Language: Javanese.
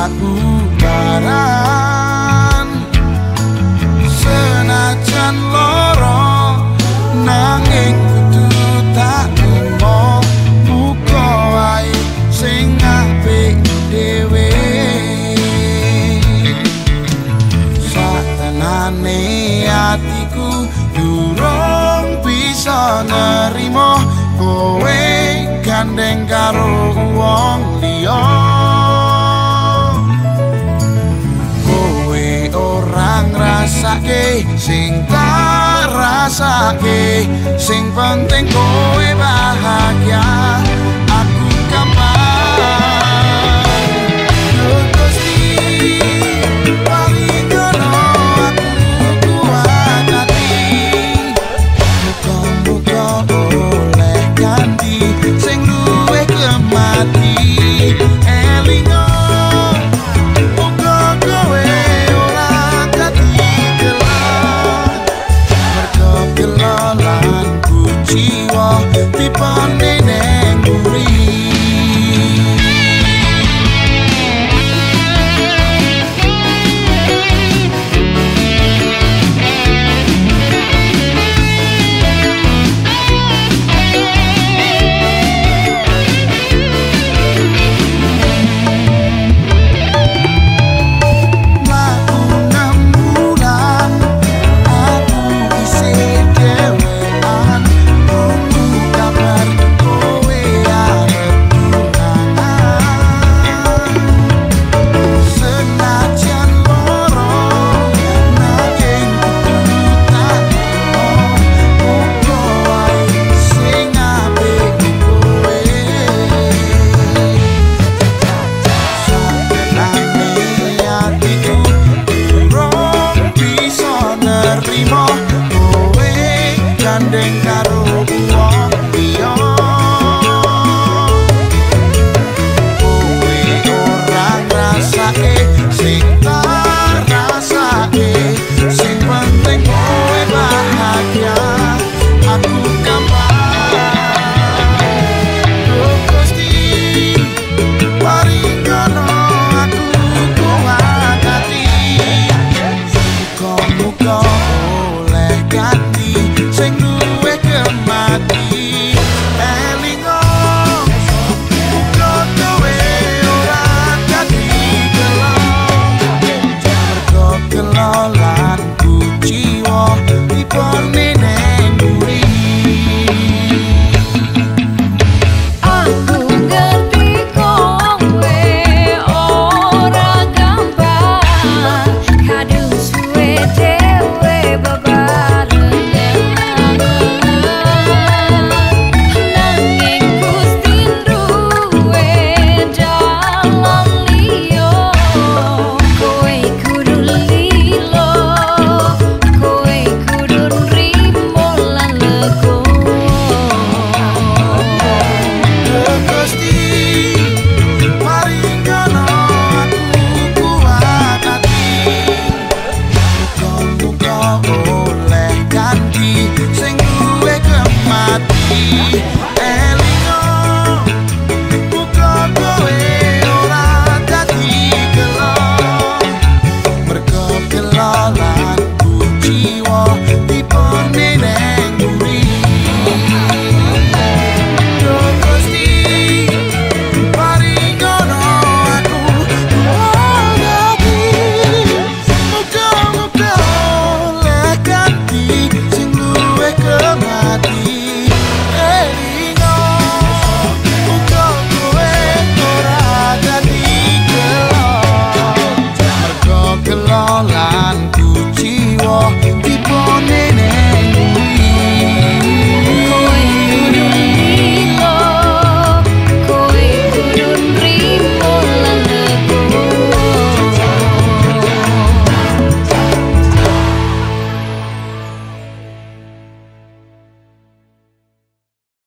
aku baran senajan loro nanging kudu tak ngomong muka wae sing apik dhewe. Satenane atiku durung bisa nerimo kowe gandeng karo wong liya. Rasake sing tak rasake sing penting kowe bahagia